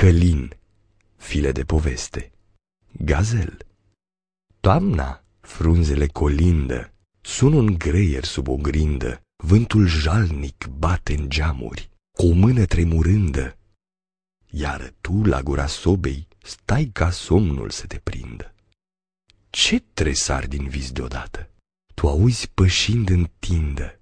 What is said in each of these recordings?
Călin, file de poveste, gazel. Toamna, frunzele colindă, sun un greier sub o grindă, vântul jalnic bate în geamuri, cu o mână tremurândă, iar tu, la gura sobei, stai ca somnul să te prindă. Ce tresar din vis deodată? Tu auzi pășind în tindă,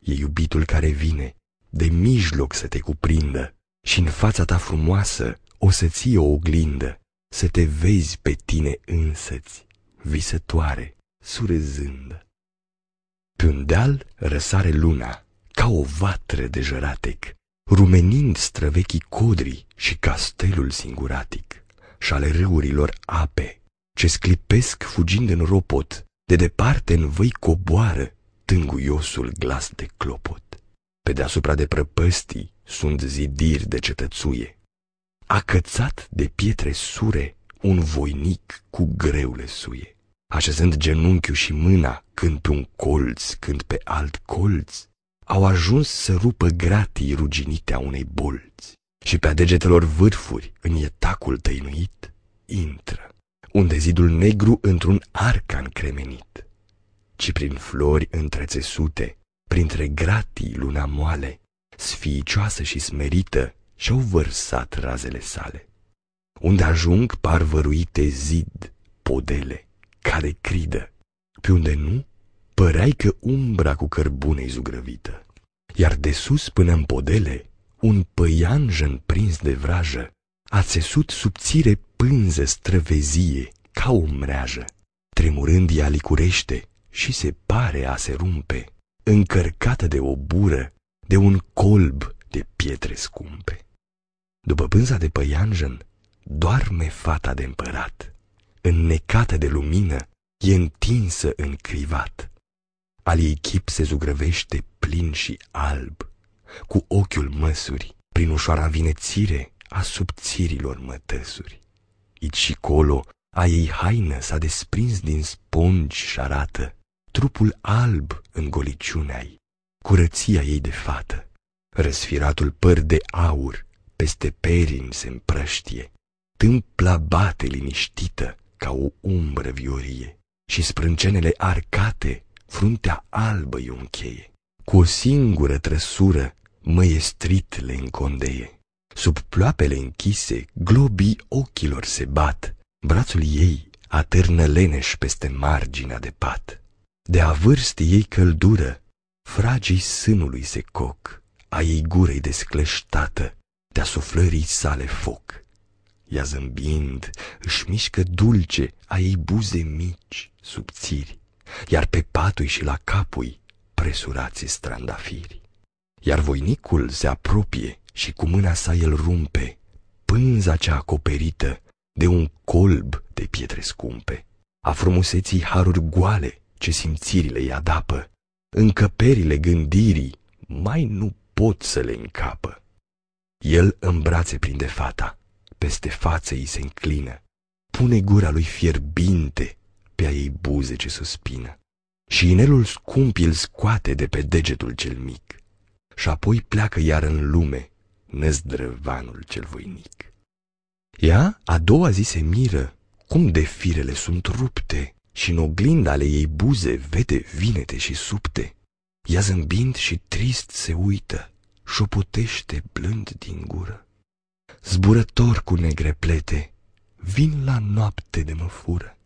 e iubitul care vine, de mijloc să te cuprindă, și în fața ta frumoasă o să ție o oglindă, să te vezi pe tine însăți, visătoare, surâzândă. Pe un deal răsare luna, ca o vatră de jăratec, rumenind străvechii codri și castelul singuratic, și ale râurilor ape, ce sclipesc fugind în ropot, de departe în văi coboară tânguiosul glas de clopot. Pe deasupra de prăpăstii sunt zidiri de cetățuie. Acățat de pietre sure, un voinic cu greu le suie. Așezând genunchiul și mâna, când pe un colț, când pe alt colț, au ajuns să rupă gratii ruginite a unei bolți. Și pe-a degetelor vârfuri, în etacul tăinuit, intră, unde zidul negru într-un arcan cremenit, ci prin flori întrețesute, printre gratii luna moale, sfiicioasă și smerită, și-au vărsat razele sale. Unde ajung par văruite zid, podele, care cridă, pe unde nu, păreai că umbra cu cărbune zugrăvită. Iar de sus până în podele, un păianjen prins de vrajă, a țesut subțire pânză străvezie, ca o mreajă. Tremurând ea licurește și se pare a se rumpe, încărcată de o bură, de un colb de pietre scumpe. După pânza de păianjen, doarme fata de împărat, înnecată de lumină, e întinsă în crivat. Al ei chip se zugrăvește plin și alb, cu ochiul măsuri, prin ușoara învinețire a subțirilor mătăsuri. Ici și colo, a ei haină s-a desprins din spongi și arată trupul alb în goliciunea ei, curăția ei de fată. Răsfiratul păr de aur peste perin se împrăștie, tâmpla bate liniștită ca o umbră viorie și sprâncenele arcate, fruntea albă i-o încheie. Cu o singură trăsură măiestrit le încondeie. Sub ploapele închise, globii ochilor se bat, brațul ei atârnă leneș peste marginea de pat. De a vârstii ei căldură, fragii sânului se coc, a ei gurei descleștată, de-a suflării sale foc. Ea zâmbind își mișcă dulce a ei buze mici, subțiri, iar pe patui și la capui presurați strandafiri. Iar voinicul se apropie și cu mâna sa el rumpe pânza cea acoperită de un colb de pietre scumpe, a frumuseții haruri goale ce simțirile îi adapă, încăperile gândirii mai nu pot să le încapă. El în brațe prinde fata, peste față îi se înclină, pune gura lui fierbinte pe a ei buze ce suspină și inelul scump îl scoate de pe degetul cel mic și apoi pleacă iar în lume năzdrăvanul cel voinic. Ea a doua zi se miră cum de firele sunt rupte și în oglinda ale ei buze vede vinete și subte. Ea zâmbind și trist se uită, șopotește blând din gură. Zburător cu negre plete, vin la noapte de mă fură.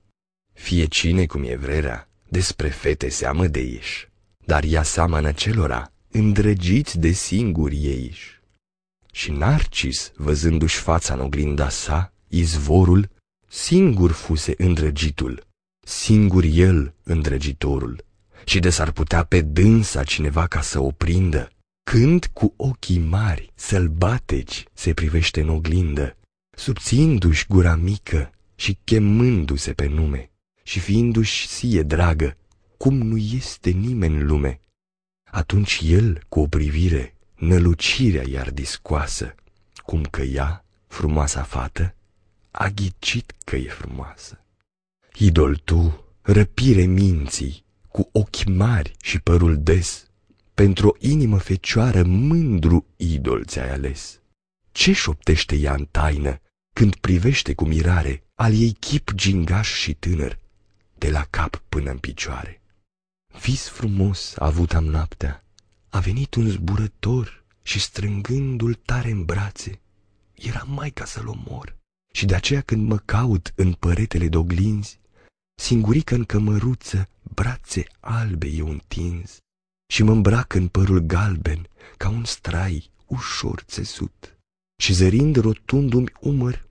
Fie cine cum e vrerea, despre fete seamă de iși, dar ea seamănă celora, îndrăgiți de singuri eiși. Și Narcis, văzându-și fața în oglinda sa, izvorul, singur fuse îndrăgitul, singur el îndrăgitorul, și de s-ar putea pe dânsa cineva ca să o prindă, când cu ochii mari, sălbateci, se privește în oglindă, subțindu-și gura mică și chemându-se pe nume, și fiindu-și sie dragă, cum nu este nimeni în lume, atunci el, cu o privire, nălucirea iar discoasă, cum că ea, frumoasa fată, a ghicit că e frumoasă. Idol tu, răpire minții, cu ochi mari și părul des, pentru o inimă fecioară mândru idol ți-ai ales. Ce șoptește ea în taină când privește cu mirare al ei chip gingaș și tânăr, de la cap până în picioare? Vis frumos a avut am noaptea, a venit un zburător și strângându-l tare în brațe, era mai ca să-l omor. Și de aceea când mă caut în păretele d'oglinzi, singurică în cămăruță, brațe albe eu întins, și mă îmbrac în părul galben, ca un strai ușor țesut, și zărind rotundul umăr,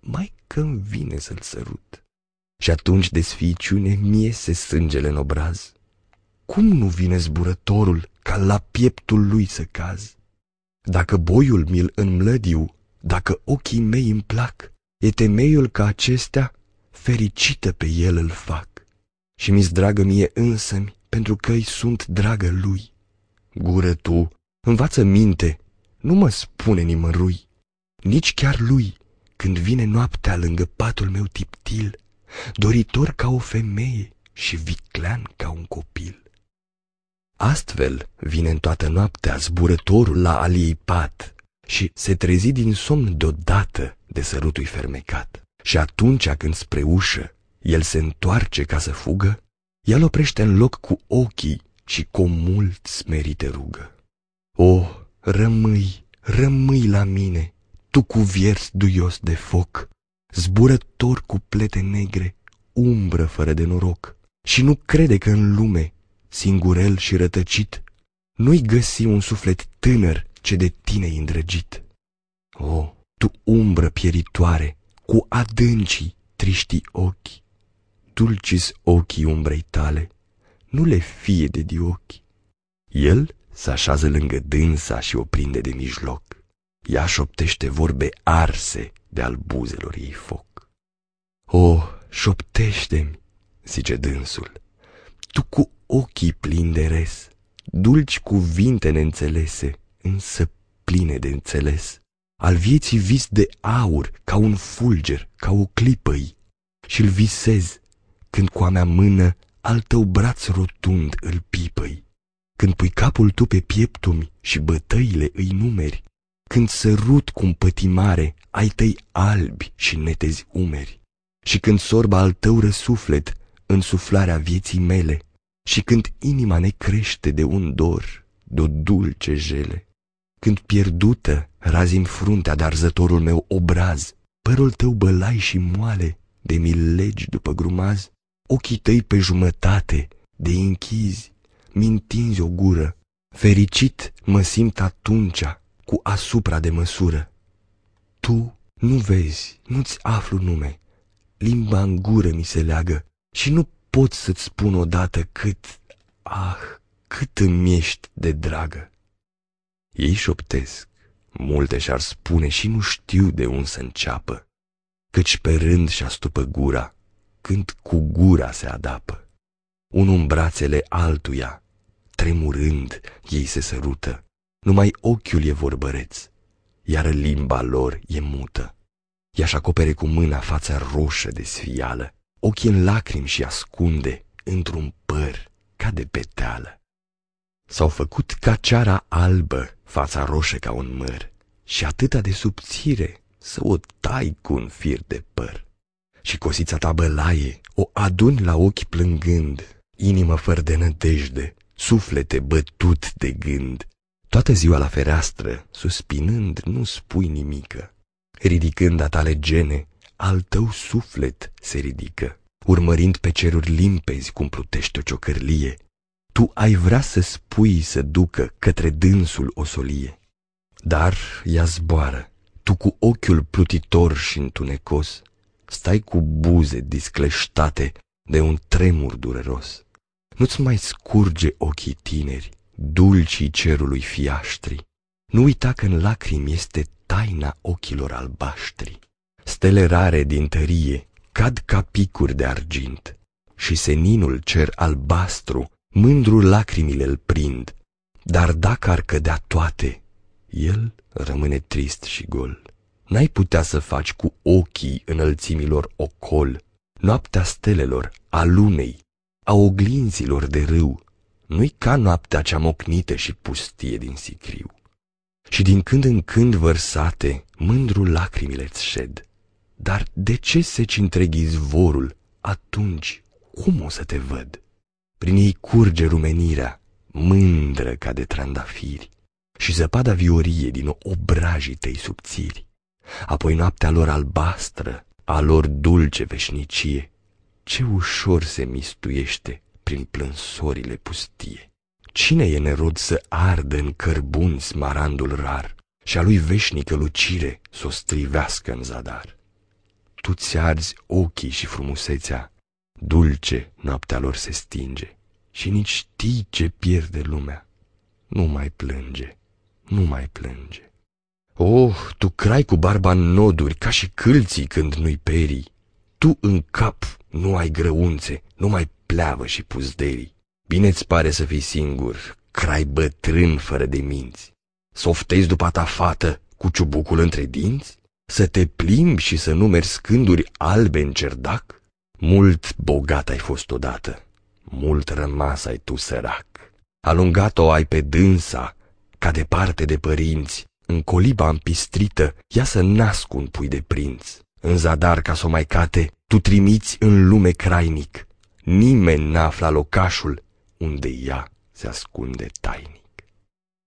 mai că-mi vine să-l sărut. Și atunci de sficiune mie se sângele în obraz. Cum nu vine zburătorul ca la pieptul lui să caz? Dacă boiul mi-l înmlădiu, dacă ochii mei îmi plac, e temeiul ca acestea fericită pe el îl fac. Și mi-s dragă mie însămi, pentru că îi sunt dragă lui. Gură tu, învață minte, nu mă spune nimărui, nici chiar lui, când vine noaptea lângă patul meu tiptil, doritor ca o femeie și viclean ca un copil. Astfel vine în toată noaptea zburătorul la aliei pat și se trezi din somn deodată de sărutui fermecat. Și atunci când spre ușă el se întoarce ca să fugă, el oprește în loc cu ochii și cu mult smerite rugă. O, rămâi, rămâi la mine, tu cu viers duios de foc, zburător cu plete negre, umbră fără de noroc, și nu crede că în lume, singurel și rătăcit, nu-i găsi un suflet tânăr ce de tine îndrăgit. O, tu umbră pieritoare, cu adâncii triștii ochi, dulcis ochii umbrei tale, nu le fie de diochi. El se așează lângă dânsa și o prinde de mijloc. Ea șoptește vorbe arse de al buzelor ei foc. O, șoptește-mi, zice dânsul, tu cu ochii plini de res, dulci cuvinte neînțelese, însă pline de înțeles, al vieții vis de aur, ca un fulger, ca o clipă-i, și-l visez, când cu a mea mână al tău braț rotund îl pipăi, când pui capul tu pe pieptul și bătăile îi numeri, când sărut cu pătimare ai tăi albi și netezi umeri, și când sorba al tău răsuflet în suflarea vieții mele, și când inima ne crește de un dor, de o dulce jele, când pierdută razim fruntea de arzătorul meu obraz, părul tău bălai și moale de mi legi după grumaz, ochii tăi pe jumătate de închizi, mintinzi o gură, fericit mă simt atunci cu asupra de măsură. Tu nu vezi, nu-ți aflu nume, limba în gură mi se leagă și nu pot să-ți spun odată cât, ah, cât îmi ești de dragă. Ei șoptesc, multe și-ar spune și nu știu de unde să înceapă, căci pe rând și astupă gura, când cu gura se adapă. Unul în brațele altuia, tremurând, ei se sărută, numai ochiul e vorbăreț, iar limba lor e mută. Ea-și acopere cu mâna fața roșă de sfială, ochii în lacrimi și ascunde într-un păr ca de peteală. S-au făcut ca ceara albă, fața roșă ca un măr, și atâta de subțire să o tai cu un fir de păr. Și cosița ta bălaie o aduni la ochi plângând, inimă fără de nădejde, suflete bătut de gând. Toată ziua la fereastră, suspinând, nu spui nimică. Ridicând a tale gene, al tău suflet se ridică, urmărind pe ceruri limpezi cum plutește o ciocărlie, tu ai vrea să spui să ducă către dânsul o solie. Dar ea zboară, tu cu ochiul plutitor și întunecos, stai cu buze discleștate de un tremur dureros. Nu-ți mai scurge ochii tineri, dulcii cerului fiaștri. Nu uita că în lacrimi este taina ochilor albaștri. Stele rare din tărie cad ca picuri de argint și seninul cer albastru mândru lacrimile îl prind, dar dacă ar cădea toate, el rămâne trist și gol. N-ai putea să faci cu ochii înălțimilor ocol, noaptea stelelor, a lunei, a oglinzilor de râu, nu-i ca noaptea cea mocnită și pustie din sicriu. Și din când în când vărsate, mândru lacrimile-ți șed. Dar de ce se întreg izvorul, atunci cum o să te văd? Prin ei curge rumenirea, mândră ca de trandafiri, și zăpada viorie din obrajii tăi subțiri. Apoi noaptea lor albastră, a lor dulce veșnicie, ce ușor se mistuiește prin plânsorile pustie. Cine e nerod să ardă în cărbuni smarandul rar și a lui veșnică lucire să o strivească în zadar? Tu ți arzi ochii și frumusețea, dulce noaptea lor se stinge și nici știi ce pierde lumea. Nu mai plânge, nu mai plânge. Oh, tu crai cu barba în noduri ca și câlții când nu-i perii. Tu în cap nu ai grăunțe, nu mai pleavă și puzderii. Bine-ți pare să fii singur, crai bătrân fără de minți. Să oftezi după ta fată cu ciubucul între dinți? Să te plimbi și să numeri scânduri albe în cerdac? Mult bogat ai fost odată, mult rămas ai tu sărac. Alungat-o ai pe dânsa, ca departe de părinți, în coliba împistrită, ia să nasc un pui de prinț. În zadar ca să o mai cate, tu trimiți în lume crainic. Nimeni n-afla locașul unde ea se ascunde tainic.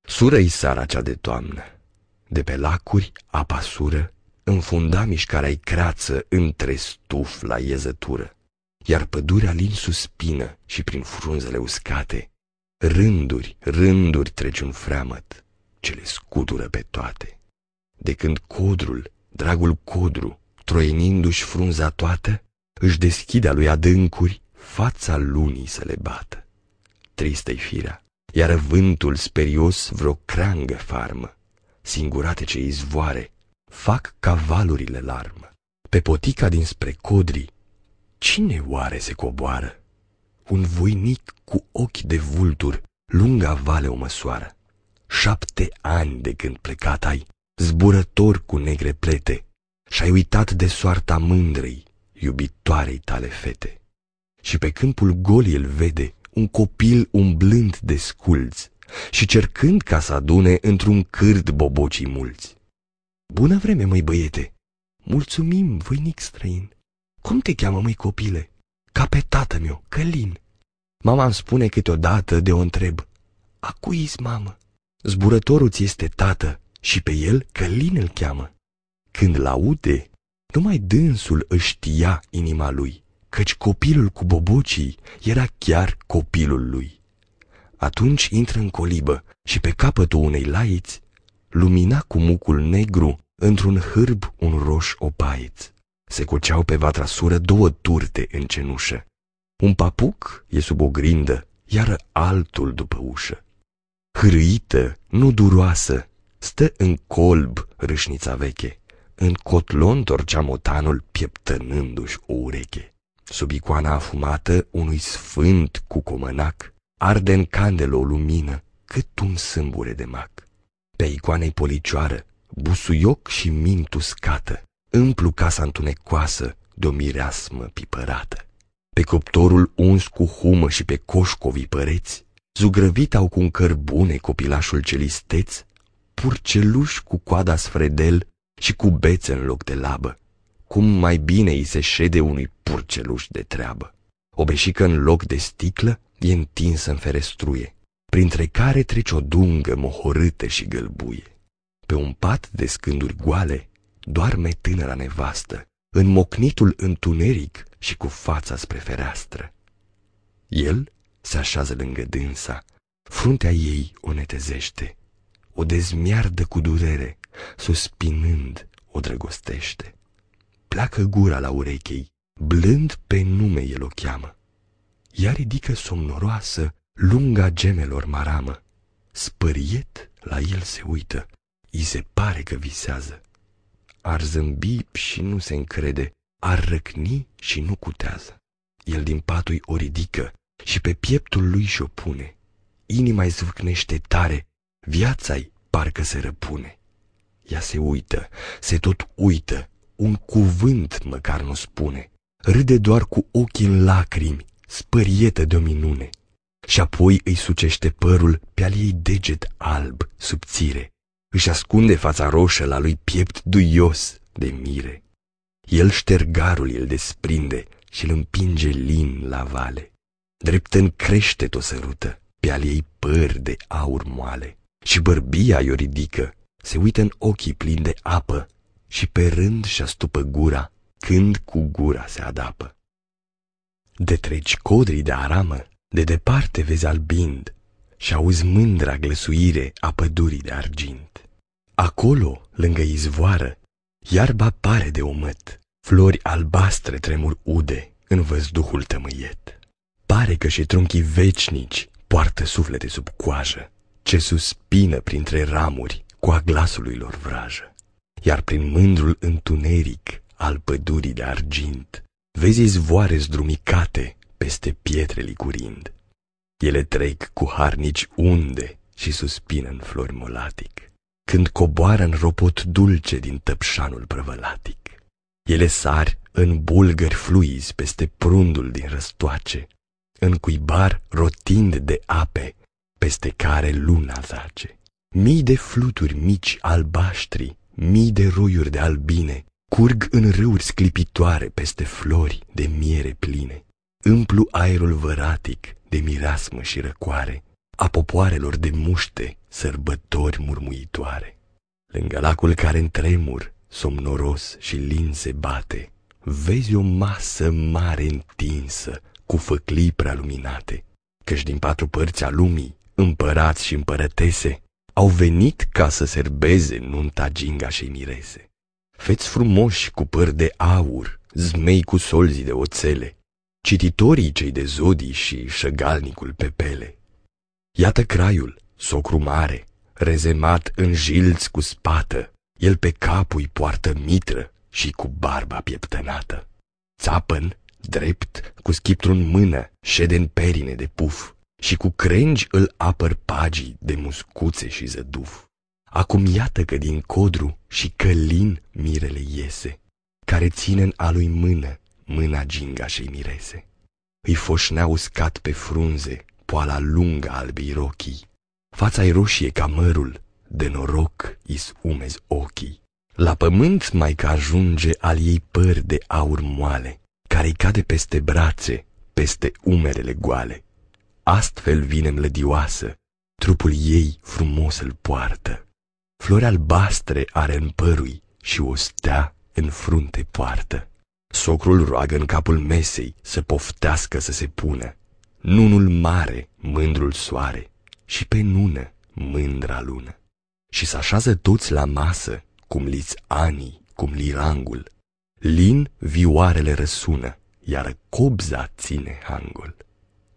Sură-i sara cea de toamnă, de pe lacuri apa sură, înfunda mișcarea-i creață între stuf la iezătură, iar pădurea lin suspină și prin frunzele uscate, rânduri, rânduri trece un freamăt, ce le scutură pe toate. De când codrul, dragul codru, troienindu-și frunza toată, își deschide lui adâncuri fața lunii să le bată tristă-i firea, iar vântul sperios vreo creangă farmă, singurate ce izvoare, fac cavalurile larmă. Pe potica dinspre codri, cine oare se coboară? Un voinic cu ochi de vultur, lunga vale o măsoară. Șapte ani de când plecat ai, zburător cu negre plete, și-ai uitat de soarta mândrei, iubitoarei tale fete. Și pe câmpul gol el vede un copil umblând de sculți și cercând ca să adune într-un cârd bobocii mulți. Bună vreme, măi băiete! Mulțumim, voinic străin! Cum te cheamă, măi copile? Ca pe tată meu, Călin. Mama îmi spune câteodată de o întreb. A cui mamă? Zburătorul ți este tată și pe el Călin îl cheamă. Când l-aude, numai dânsul își știa inima lui căci copilul cu bobocii era chiar copilul lui. Atunci intră în colibă și pe capătul unei laiți lumina cu mucul negru într-un hârb un roș opaiț. Se coceau pe vatra sură două turte în cenușă. Un papuc e sub o grindă, iar altul după ușă. Hârâită, nu duroasă, stă în colb râșnița veche. În cotlon torcea motanul pieptănându-și o ureche. Sub icoana afumată unui sfânt cu comănac, arde în candelă o lumină cât un sâmbure de mac. Pe icoanei policioară, busuioc și mint uscată, împlu casa întunecoasă de o mireasmă pipărată. Pe coptorul uns cu humă și pe coșcovii păreți, zugrăvit au cu un cărbune copilașul celisteț, purceluș cu coada sfredel și cu bețe în loc de labă, cum mai bine îi se șede unui purceluș de treabă. O beșică în loc de sticlă e întinsă în ferestruie, printre care trece o dungă mohorâtă și gălbuie. Pe un pat de scânduri goale doarme tânăra nevastă, în mocnitul întuneric și cu fața spre fereastră. El se așează lângă dânsa, fruntea ei o netezește, o dezmiardă cu durere, suspinând o drăgostește pleacă gura la urechei, blând pe nume el o cheamă. Ea ridică somnoroasă lunga gemelor maramă. Spăriet la el se uită, îi se pare că visează. Ar zâmbi și nu se încrede, ar răcni și nu cutează. El din patui o ridică și pe pieptul lui și-o pune. Inima-i zvâcnește tare, viața-i parcă se răpune. Ea se uită, se tot uită, un cuvânt măcar nu spune, râde doar cu ochii în lacrimi, spărietă de o minune, și apoi îi sucește părul pe al ei deget alb, subțire, își ascunde fața roșă la lui piept duios de mire. El ștergarul îl desprinde și îl împinge lin la vale. Drept în crește o sărută, pe al ei păr de aur moale. Și bărbia i-o ridică, se uită în ochii plini de apă și pe rând și astupă gura, când cu gura se adapă. De treci codrii de aramă, de departe vezi albind și auzi mândra glăsuire a pădurii de argint. Acolo, lângă izvoară, iarba pare de omăt, flori albastre tremur ude în văzduhul tămâiet. Pare că și trunchii vecinici poartă suflete sub coajă, ce suspină printre ramuri cu a glasului lor vrajă. Iar prin mândrul întuneric al pădurii de argint, vezi izvoare zdrumicate peste pietre licurind. Ele trec cu harnici unde și suspină în flori molatic, când coboară în ropot dulce din tăpșanul prăvălatic. Ele sar în bulgări fluizi peste prundul din răstoace, în cuibar rotind de ape, peste care luna zace. Mii de fluturi mici albaștri, mii de roiuri de albine, curg în râuri sclipitoare peste flori de miere pline. Împlu aerul văratic de mirasmă și răcoare, a popoarelor de muște, sărbători murmuitoare. Lângă lacul care în tremur, somnoros și lin se bate, vezi o masă mare întinsă, cu făclii prealuminate, căci din patru părți a lumii, împărați și împărătese, au venit ca să serbeze nunta ginga și mirese. Feți frumoși cu păr de aur, zmei cu solzi de oțele, cititorii cei de zodii și șăgalnicul pe pele. Iată craiul, socru mare, rezemat în jilți cu spată, el pe capul poartă mitră și cu barba pieptănată. Țapăn, drept, cu schiptrul în mână, șede în perine de puf și cu crengi îl apăr pagii de muscuțe și zăduf. Acum iată că din codru și călin mirele iese, care ține în a lui mână mâna ginga și mirese. Îi foșnea uscat pe frunze, poala lungă albii rochii, fața-i roșie ca mărul, de noroc is umezi ochii. La pământ mai că ajunge al ei păr de aur moale, care-i cade peste brațe, peste umerele goale. Astfel vine mlădioasă, trupul ei frumos îl poartă. Flori albastre are în părui și o stea în frunte poartă. Socrul roagă în capul mesei să poftească să se pună. Nunul mare, mândrul soare, și pe nună, mândra lună. Și să așează toți la masă, cum liți anii, cum lirangul. Lin vioarele răsună, iar cobza ține hangul.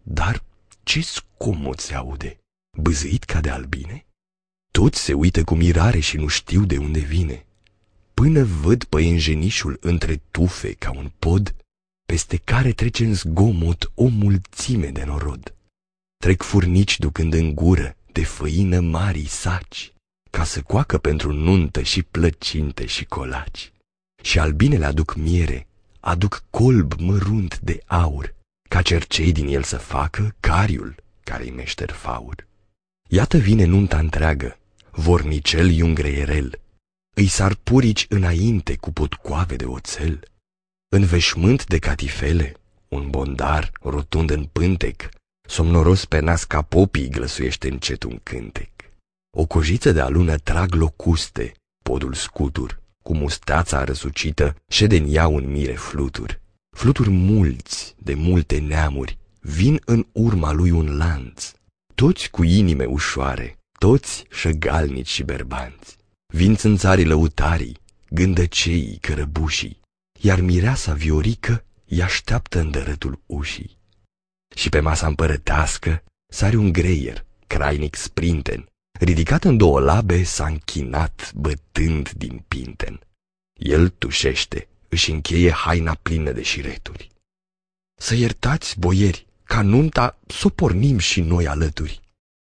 Dar ce scomod se aude? Băzăit ca de albine? Toți se uită cu mirare și nu știu de unde vine până văd păienjenișul între tufe ca un pod, peste care trece în zgomot o mulțime de norod. Trec furnici ducând în gură de făină mari saci, ca să coacă pentru nuntă și plăcinte și colaci. Și albinele aduc miere, aduc colb mărunt de aur, ca cercei din el să facă cariul care-i meșter faur. Iată vine nunta întreagă, vornicel iungreierel, îi sar purici înainte cu potcoave de oțel, în veșmânt de catifele, un bondar rotund în pântec, somnoros pe nas ca popii glăsuiește încet un cântec. O cojiță de alună trag locuste, podul scutur, cu mustața răsucită, șede în ea un mire flutur. Fluturi mulți, de multe neamuri, vin în urma lui un lanț, toți cu inime ușoare, toți șăgalnici și berbanți. Vin țânțarii lăutarii, gândăceii, cărăbușii, iar mireasa viorică îi așteaptă în dărătul ușii. Și pe masa împărătească sare un greier, crainic sprinten, ridicat în două labe s-a închinat bătând din pinten. El tușește, își încheie haina plină de șireturi. Să iertați, boieri, ca nunta s-o pornim și noi alături.